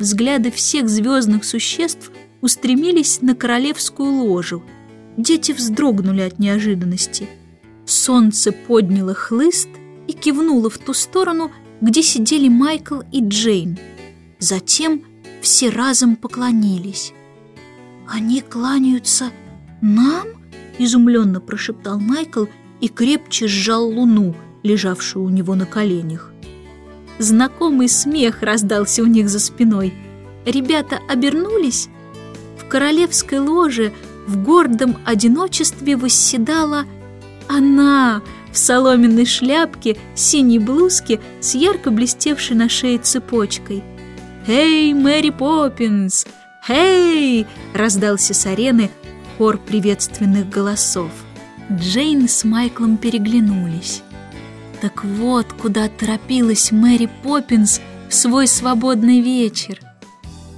взгляды всех звездных существ устремились на королевскую ложу. Дети вздрогнули от неожиданности. Солнце подняло хлыст и кивнуло в ту сторону, где сидели Майкл и Джейн. Затем все разом поклонились. «Они кланяются нам?» — изумленно прошептал Майкл и крепче сжал луну, лежавшую у него на коленях. Знакомый смех раздался у них за спиной. Ребята обернулись. В королевской ложе в гордом одиночестве восседала она в соломенной шляпке, синей блузке с ярко блестевшей на шее цепочкой. «Эй, Мэри Поппинс! Эй!» — раздался с арены хор приветственных голосов. Джейн с Майклом переглянулись. Так вот, куда торопилась Мэри Поппинс в свой свободный вечер.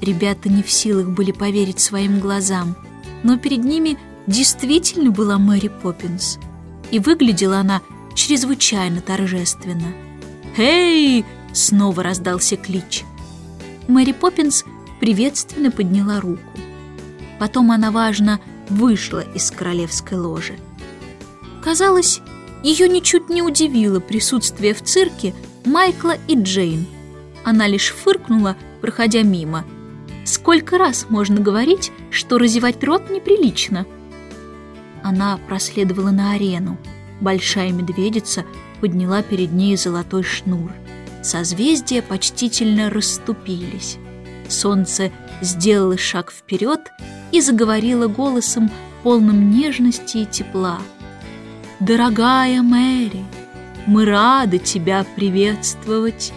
Ребята не в силах были поверить своим глазам, но перед ними действительно была Мэри Поппинс. И выглядела она чрезвычайно торжественно. «Эй!» — снова раздался клич. Мэри Поппинс приветственно подняла руку. Потом она, важно, вышла из королевской ложи. Казалось, ее ничуть не удивило присутствие в цирке Майкла и Джейн. Она лишь фыркнула, проходя мимо. Сколько раз можно говорить, что разевать рот неприлично? Она проследовала на арену. Большая медведица подняла перед ней золотой шнур. Созвездия почтительно расступились. Солнце сделало шаг вперед и заговорило голосом, полным нежности и тепла. «Дорогая Мэри, мы рады тебя приветствовать!»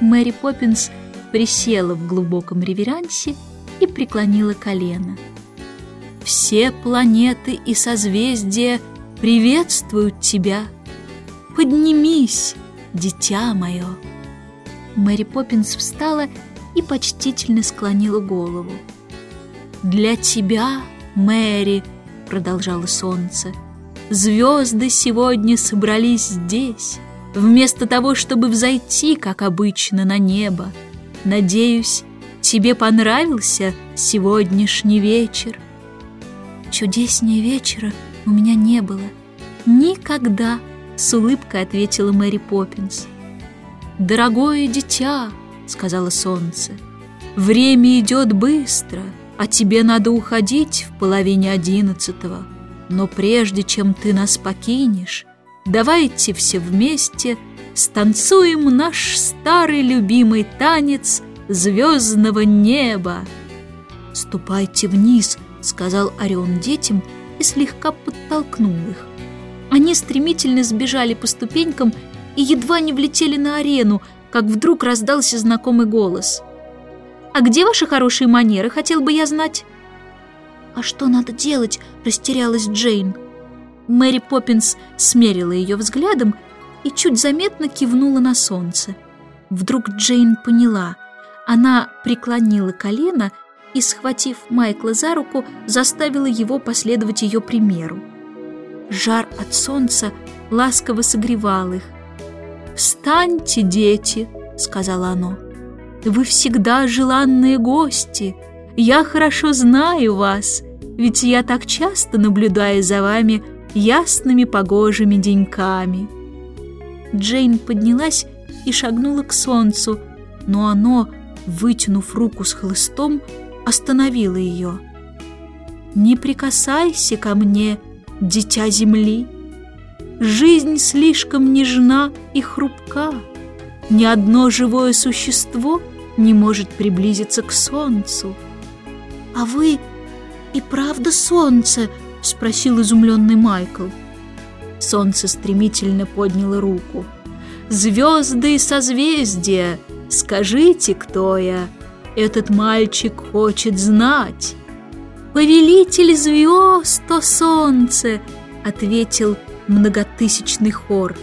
Мэри Поппинс присела в глубоком реверансе и преклонила колено. «Все планеты и созвездия приветствуют тебя! Поднимись, дитя мое!» Мэри Поппинс встала и почтительно склонила голову. «Для тебя, Мэри!» — продолжало солнце — Звезды сегодня собрались здесь, вместо того, чтобы взойти, как обычно, на небо. Надеюсь, тебе понравился сегодняшний вечер. Чудеснее вечера у меня не было. Никогда, с улыбкой ответила Мэри Поппинс. Дорогое дитя, сказала солнце, время идет быстро, а тебе надо уходить в половине одиннадцатого. Но прежде чем ты нас покинешь, давайте все вместе станцуем наш старый любимый танец звездного неба. «Ступайте вниз», — сказал Орион детям и слегка подтолкнул их. Они стремительно сбежали по ступенькам и едва не влетели на арену, как вдруг раздался знакомый голос. «А где ваши хорошие манеры, хотел бы я знать?» «А что надо делать?» – растерялась Джейн. Мэри Поппинс смерила ее взглядом и чуть заметно кивнула на солнце. Вдруг Джейн поняла. Она преклонила колено и, схватив Майкла за руку, заставила его последовать ее примеру. Жар от солнца ласково согревал их. «Встаньте, дети!» — сказала оно. «Вы всегда желанные гости. Я хорошо знаю вас ведь я так часто наблюдаю за вами ясными погожими деньками». Джейн поднялась и шагнула к солнцу, но оно, вытянув руку с хлыстом, остановило ее. «Не прикасайся ко мне, дитя земли. Жизнь слишком нежна и хрупка. Ни одно живое существо не может приблизиться к солнцу. А вы «И правда солнце?» — спросил изумленный Майкл. Солнце стремительно подняло руку. «Звезды и созвездия! Скажите, кто я? Этот мальчик хочет знать!» «Повелитель звезд, то солнце!» — ответил многотысячный хор.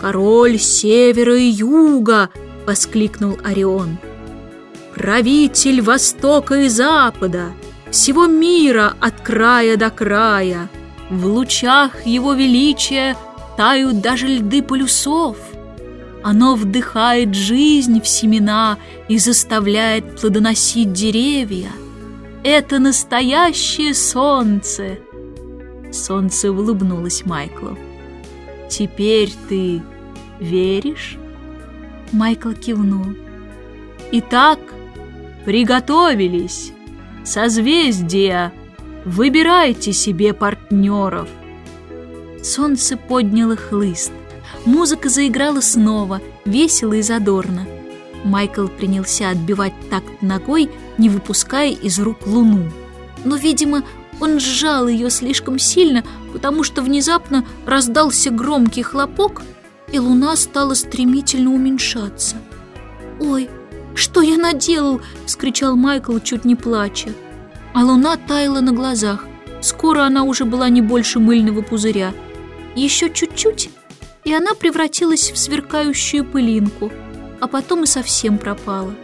«Король севера и юга!» — воскликнул Орион. «Правитель востока и запада!» Всего мира от края до края. В лучах его величия тают даже льды полюсов. Оно вдыхает жизнь в семена и заставляет плодоносить деревья. Это настоящее солнце. Солнце улыбнулось Майклу. Теперь ты веришь? Майкл кивнул. Итак, приготовились. Созвездия, выбирайте себе партнеров. Солнце подняло хлыст. Музыка заиграла снова, весело и задорно. Майкл принялся отбивать такт ногой, не выпуская из рук луну. Но, видимо, он сжал ее слишком сильно, потому что внезапно раздался громкий хлопок, и луна стала стремительно уменьшаться. «Ой, что я наделал?» — вскричал Майкл, чуть не плача. А луна таяла на глазах. Скоро она уже была не больше мыльного пузыря. Еще чуть-чуть, и она превратилась в сверкающую пылинку, а потом и совсем пропала.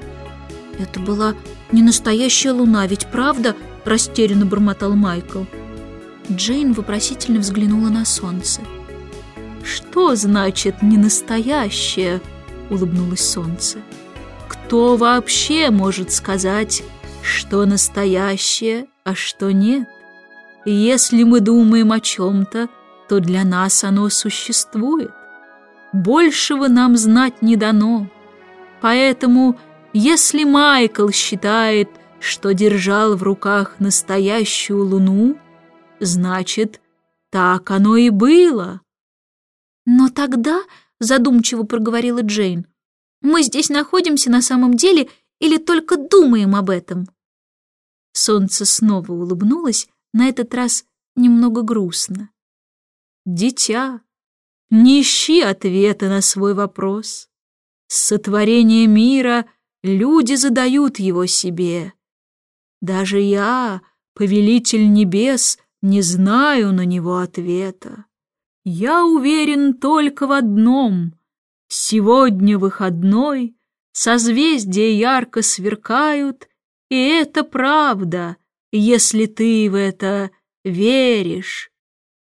Это была не настоящая луна, ведь правда? Растерянно бормотал Майкл. Джейн вопросительно взглянула на солнце. «Что значит «не настоящее»?» — улыбнулось солнце. «Кто вообще может сказать, что настоящее, а что нет? Если мы думаем о чем-то, то для нас оно существует. Большего нам знать не дано. Поэтому, если Майкл считает, что держал в руках настоящую луну, значит, так оно и было. Но тогда, задумчиво проговорила Джейн, мы здесь находимся на самом деле или только думаем об этом? Солнце снова улыбнулось, на этот раз немного грустно. Дитя, не ищи ответа на свой вопрос. С сотворения мира люди задают его себе. Даже я, повелитель небес, не знаю на него ответа. Я уверен только в одном. Сегодня выходной, созвездия ярко сверкают, и это правда, если ты в это веришь.